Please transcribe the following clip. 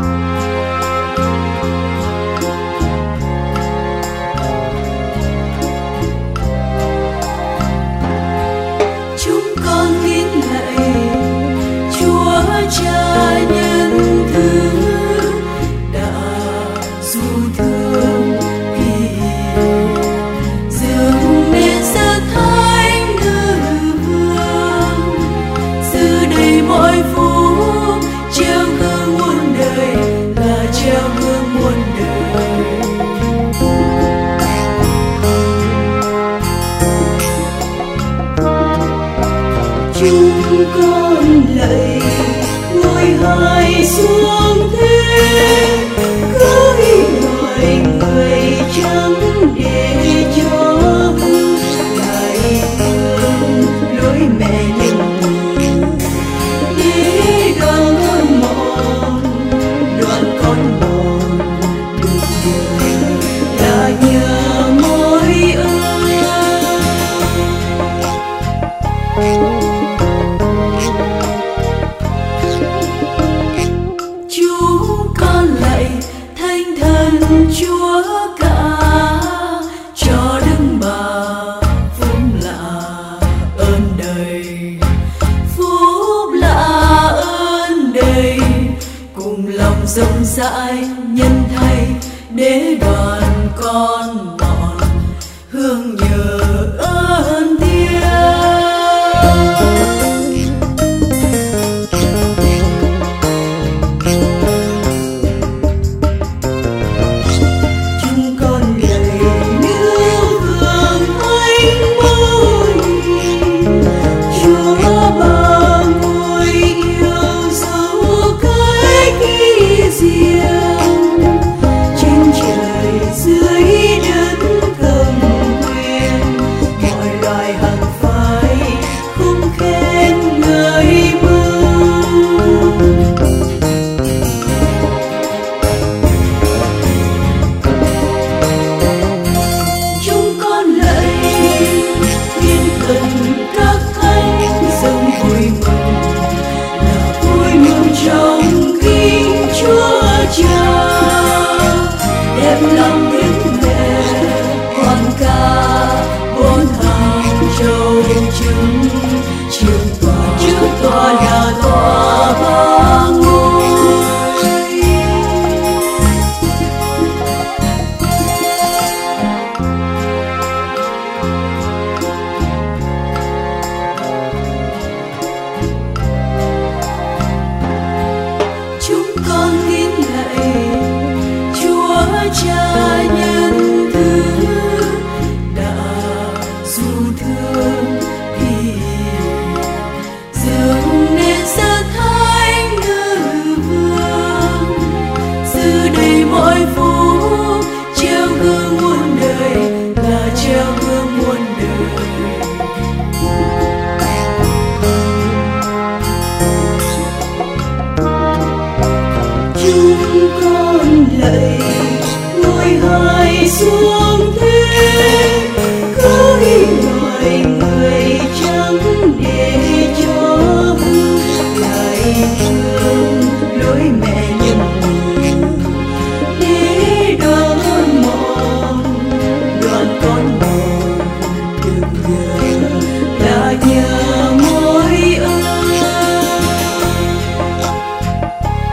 Música con lạy ngồi hai xuống thế cưới loài ơn phúc lạ ơn đầy cùng lòng rộng rãi nhân thay để đoàn con chiều tòa chiều tòa xuống